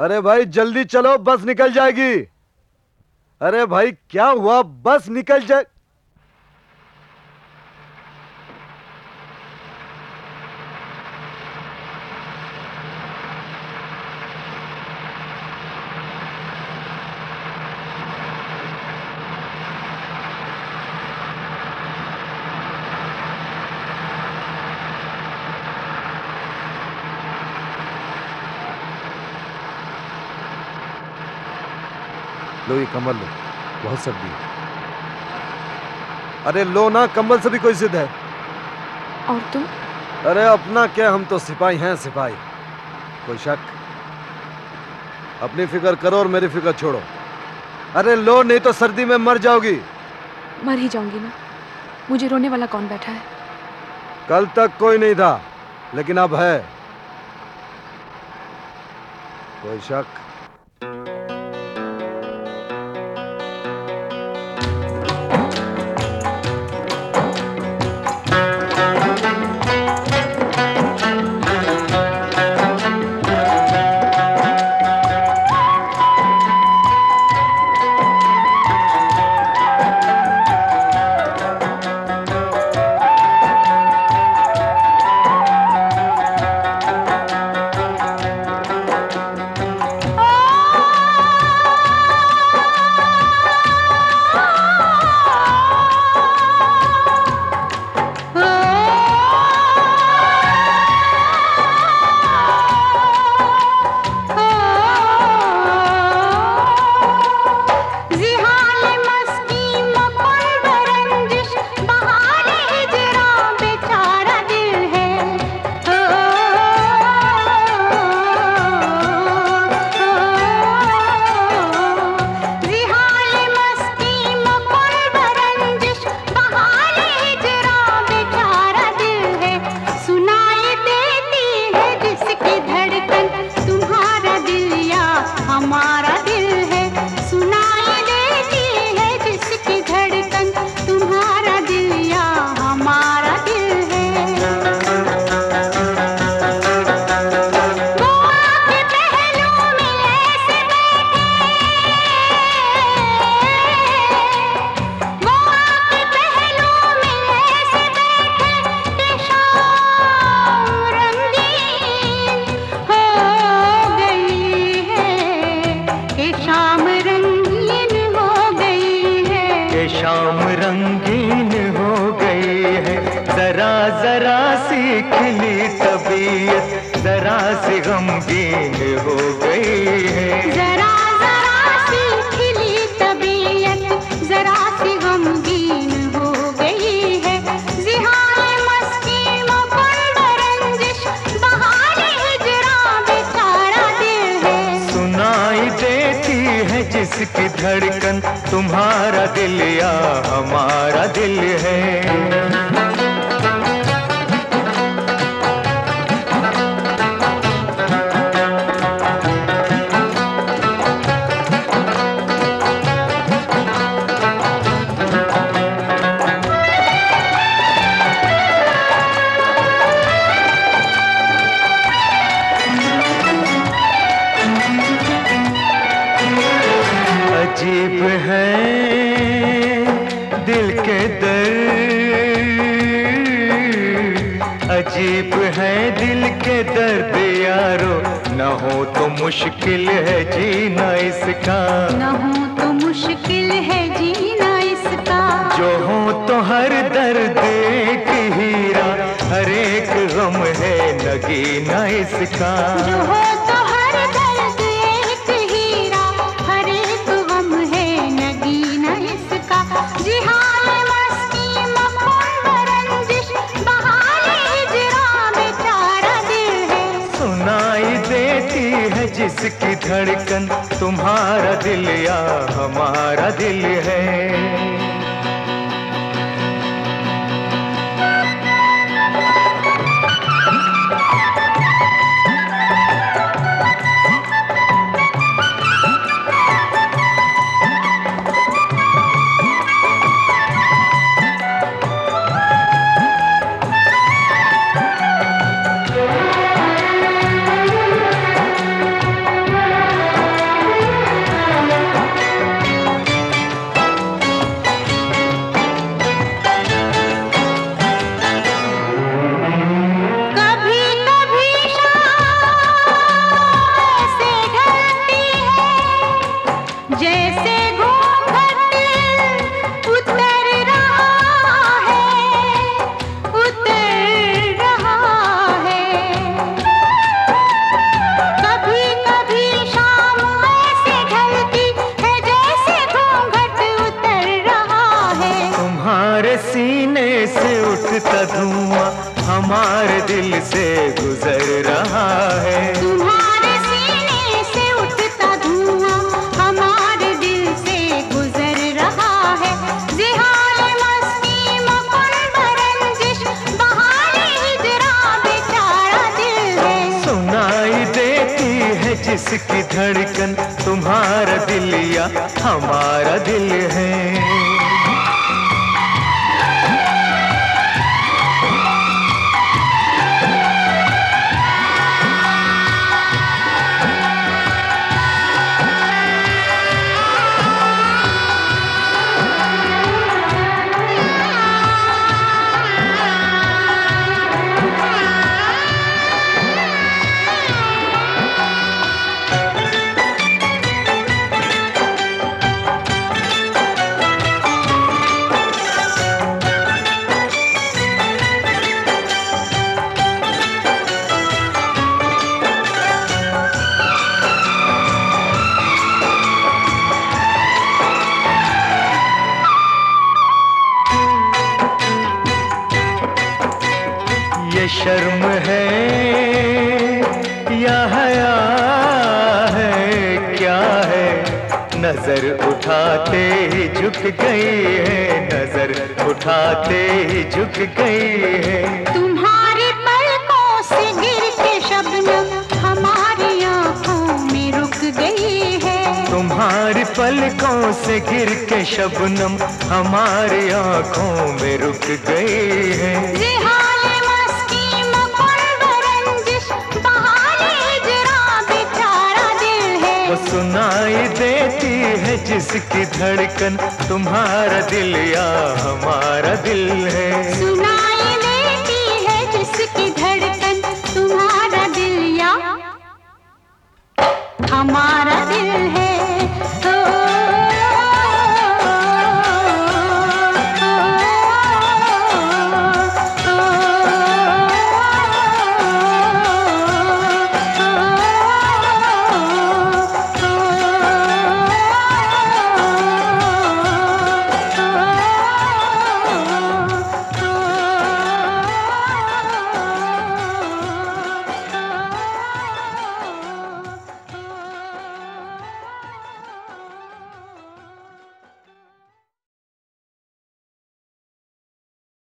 अरे भाई जल्दी चलो बस निकल जाएगी। अरे भाई क्या हुआ? बस निकल जाए लो ये कम्बल लो बहुत सर्दी है। अरे लो ना कंबल से भी कोई जिद है। और तुम? अरे अपना क्या हम तो सिपाही हैं सिपाही। कोई शक? अपनी फ़िक्र करो और मेरी फ़िक्र छोड़ो। अरे लो नहीं तो सर्दी में मर जाओगी। मर ही जाऊँगी ना। मुझे रोने वाला कौन बैठा है? कल तक कोई नहीं था लेकिन अब है। कोई शक? जरा सी खिली तबीयत जरा सी गमगीन हो गई है। जरा जरा सी खिली तबीयत जरा सी गमगीन हो गई है। जिहान मस्ती मकुंद रंजिश बहार हिजरा बेचारा दिल है। सुनाई देती है जिसकी धड़कन तुम्हारा दिल या हमारा दिल है। अजीब है दिल के दर्द यारो। न हो तो मुश्किल है जीना इसका। न हो तो मुश्किल है जीना इसका। जो हो तो हर दर्द एक हीरा हर एक गम है नगीना इसका। जो हो तो है जिसकी धड़कन तुम्हारा दिल या हमारा दिल है। दिल या हमारा दिल है। शर्म है या हया है क्या है? नज़र उठाते ही झुक गई है नज़र उठाते ही झुक गई है। तुम्हारी पलकों से गिर के शबनम हमारी आँखों में रुक गई है। तुम्हारी पलकों से गिर के शबनम हमारी आँखों में रुक गई है। सुनाई देती है जिसकी धड़कन तुम्हारा दिल या हमारा दिल है।